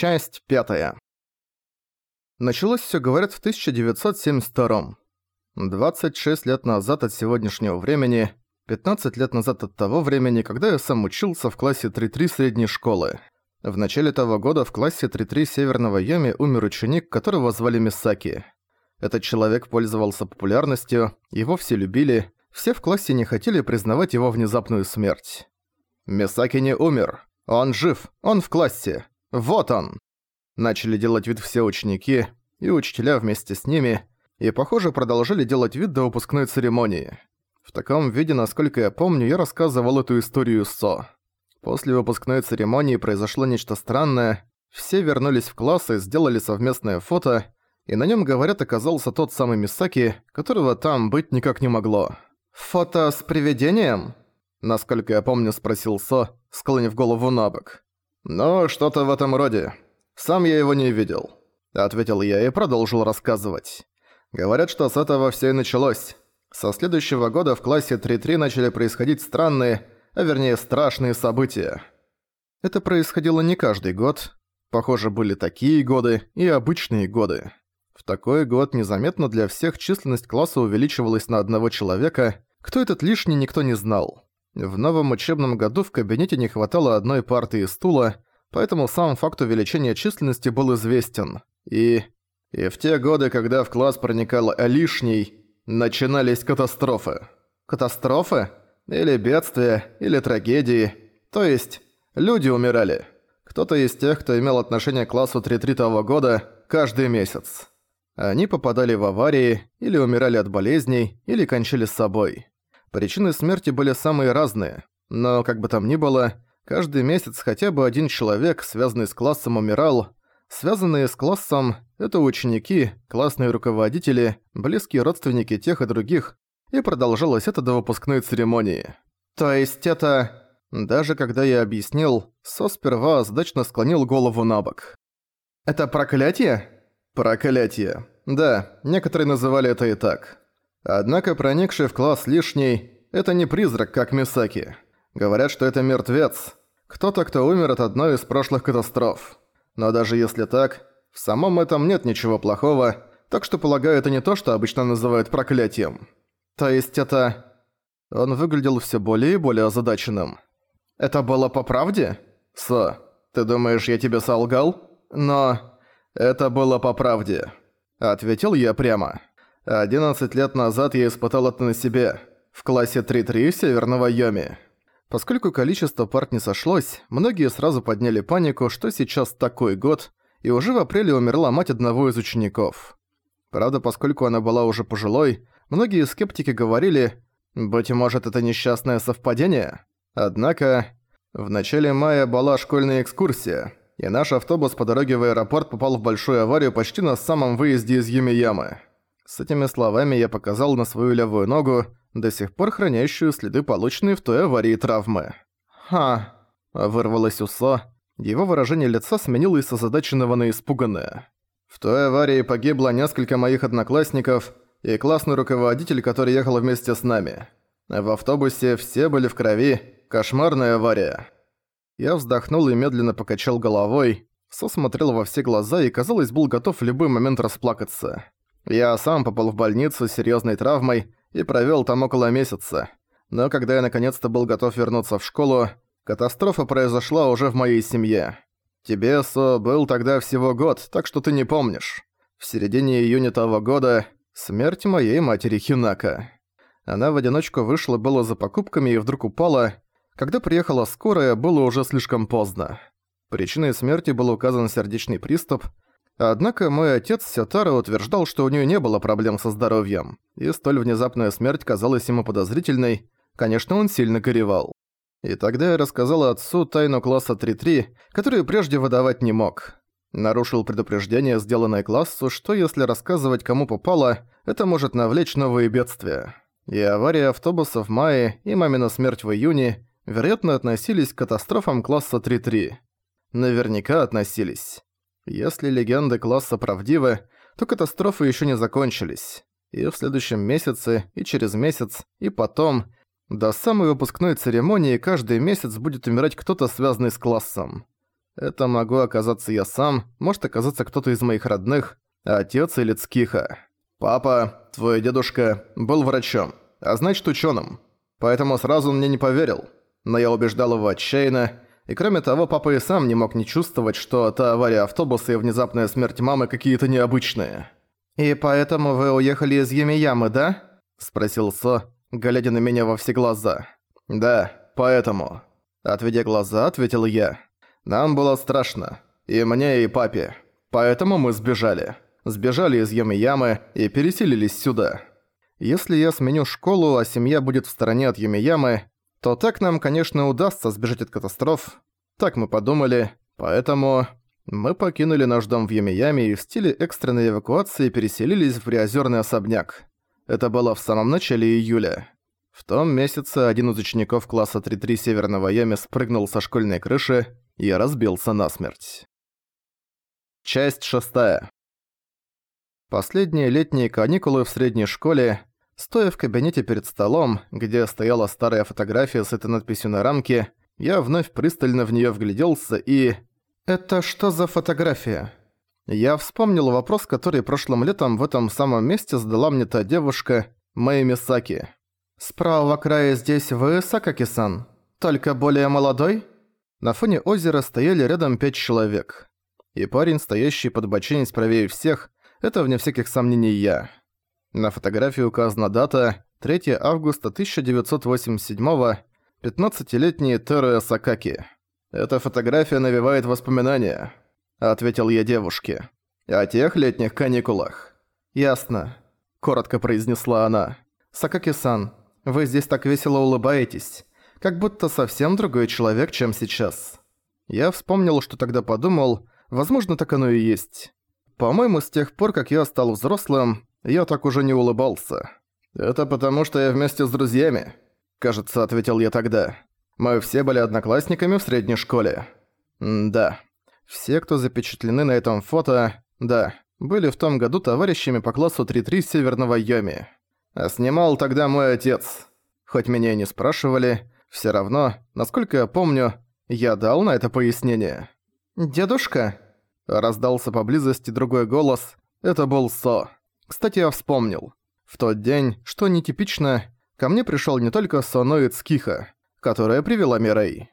Часть пятая. Началось все, говорят, в 1972 26 лет назад от сегодняшнего времени, 15 лет назад от того времени, когда я сам учился в классе 3-3 средней школы. В начале того года в классе 3-3 Северного Йоми умер ученик, которого звали Мисаки. Этот человек пользовался популярностью, его все любили, все в классе не хотели признавать его внезапную смерть. Мисаки не умер. Он жив, он в классе. Вот он! Начали делать вид все ученики, и учителя вместе с ними, и, похоже, продолжали делать вид до выпускной церемонии. В таком виде, насколько я помню, я рассказывал эту историю Со. После выпускной церемонии произошло нечто странное, все вернулись в класс и сделали совместное фото, и на нем, говорят, оказался тот самый Мисаки, которого там быть никак не могло. «Фото с привидением?» Насколько я помню, спросил Со, склонив голову на бок. «Ну, что-то в этом роде. Сам я его не видел», — ответил я и продолжил рассказывать. Говорят, что с этого все и началось. Со следующего года в классе 3-3 начали происходить странные, а вернее страшные события. Это происходило не каждый год. Похоже, были такие годы и обычные годы. В такой год незаметно для всех численность класса увеличивалась на одного человека, кто этот лишний никто не знал. В новом учебном году в кабинете не хватало одной парты и стула, поэтому сам факт увеличения численности был известен. И... И в те годы, когда в класс проникал лишний, начинались катастрофы. Катастрофы? Или бедствия, или трагедии. То есть, люди умирали. Кто-то из тех, кто имел отношение к классу 3-3 того года, каждый месяц. Они попадали в аварии, или умирали от болезней, или кончили с собой. Причины смерти были самые разные, но, как бы там ни было, каждый месяц хотя бы один человек, связанный с классом, умирал. Связанные с классом – это ученики, классные руководители, близкие родственники тех и других, и продолжалось это до выпускной церемонии. То есть это... Даже когда я объяснил, Со сперва задачно склонил голову на бок. «Это проклятие?» «Проклятие. Да, некоторые называли это и так. Однако проникший в класс лишний – это не призрак, как Мисаки. Говорят, что это мертвец. Кто-то, кто умер от одной из прошлых катастроф. Но даже если так, в самом этом нет ничего плохого, так что, полагаю, это не то, что обычно называют проклятием. То есть это... Он выглядел все более и более озадаченным. Это было по правде? Со, ты думаешь, я тебе солгал? Но... Это было по правде. Ответил я прямо. 11 лет назад я испытал это на себе, в классе 3-3 Северного Йоми. Поскольку количество парт не сошлось, многие сразу подняли панику, что сейчас такой год, и уже в апреле умерла мать одного из учеников. Правда, поскольку она была уже пожилой, многие скептики говорили, быть может это несчастное совпадение. Однако, в начале мая была школьная экскурсия, и наш автобус по дороге в аэропорт попал в большую аварию почти на самом выезде из Юмиямы. С этими словами я показал на свою левую ногу, до сих пор хранящую следы полученной в той аварии травмы. «Ха!» – вырвалось усо. Его выражение лица сменилось с озадаченного на испуганное. «В той аварии погибло несколько моих одноклассников и классный руководитель, который ехал вместе с нами. В автобусе все были в крови. Кошмарная авария». Я вздохнул и медленно покачал головой. Со смотрел во все глаза и, казалось, был готов в любой момент расплакаться. Я сам попал в больницу с серьёзной травмой и провёл там около месяца. Но когда я наконец-то был готов вернуться в школу, катастрофа произошла уже в моей семье. Тебе, Со, был тогда всего год, так что ты не помнишь. В середине июня того года смерть моей матери Хинака. Она в одиночку вышла было за покупками и вдруг упала. Когда приехала скорая, было уже слишком поздно. Причиной смерти был указан сердечный приступ – Однако мой отец Сётаро утверждал, что у нее не было проблем со здоровьем, и столь внезапная смерть казалась ему подозрительной. Конечно, он сильно горевал. И тогда я рассказал отцу тайну класса 3-3, которую прежде выдавать не мог. Нарушил предупреждение, сделанное классу, что если рассказывать кому попало, это может навлечь новые бедствия. И авария автобуса в мае, и мамина смерть в июне, вероятно, относились к катастрофам класса 3-3. Наверняка относились. Если легенды класса правдивы, то катастрофы еще не закончились. И в следующем месяце, и через месяц, и потом, до самой выпускной церемонии каждый месяц будет умирать кто-то, связанный с классом. Это могу оказаться я сам, может оказаться кто-то из моих родных, отец или Цкиха. Папа, твой дедушка, был врачом, а значит ученым. Поэтому сразу мне не поверил. Но я убеждал его отчаянно, и кроме того, папа и сам не мог не чувствовать, что та авария автобуса и внезапная смерть мамы какие-то необычные. «И поэтому вы уехали из Юмиямы, да?» – спросил Со, глядя на меня во все глаза. «Да, поэтому». Отведя глаза, ответил я. «Нам было страшно. И мне, и папе. Поэтому мы сбежали. Сбежали из Юмиямы и переселились сюда. Если я сменю школу, а семья будет в стороне от Юмиямы, то так нам, конечно, удастся сбежать от катастроф. Так мы подумали, поэтому мы покинули наш дом в Ямияме и в стиле экстренной эвакуации переселились в приозерный особняк. Это было в самом начале июля. В том месяце один из учеников класса 3-3 Северного Ями спрыгнул со школьной крыши и разбился насмерть. Часть шестая. Последние летние каникулы в средней школе Стоя в кабинете перед столом, где стояла старая фотография с этой надписью на рамке, я вновь пристально в неё вгляделся и... «Это что за фотография?» Я вспомнил вопрос, который прошлым летом в этом самом месте задала мне та девушка, Мэй Мисаки. «С правого края здесь вы, Сакаки-сан? Только более молодой?» На фоне озера стояли рядом пять человек. И парень, стоящий под боченец правее всех, это, вне всяких сомнений, я. На фотографии указана дата 3 августа 1987-го, 15-летний Теруя Сакаки. «Эта фотография навевает воспоминания», — ответил я девушке. «О тех летних каникулах». «Ясно», — коротко произнесла она. «Сакаки-сан, вы здесь так весело улыбаетесь, как будто совсем другой человек, чем сейчас». Я вспомнил, что тогда подумал, возможно, так оно и есть. По-моему, с тех пор, как я стал взрослым, я так уже не улыбался. «Это потому, что я вместе с друзьями», – кажется, ответил я тогда. «Мы все были одноклассниками в средней школе». М да. Все, кто запечатлены на этом фото, да, были в том году товарищами по классу 3-3 Северного Йоми. А снимал тогда мой отец. Хоть меня и не спрашивали, все равно, насколько я помню, я дал на это пояснение. «Дедушка?» Раздался поблизости другой голос. Это был Со. Кстати, я вспомнил. В тот день, что нетипично, ко мне пришёл не только Соно Цкиха, которая привела Мирей.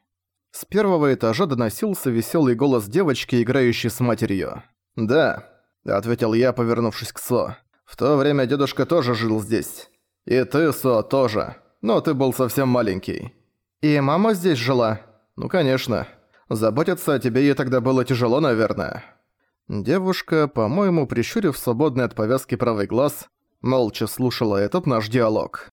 С первого этажа доносился весёлый голос девочки, играющей с матерью. «Да», — ответил я, повернувшись к Со. «В то время дедушка тоже жил здесь. И ты, Со, тоже. Но ты был совсем маленький». «И мама здесь жила?» «Ну, конечно. Заботиться о тебе ей тогда было тяжело, наверное». Девушка, по-моему, прищурив свободный от повязки правый глаз, молча слушала этот наш диалог.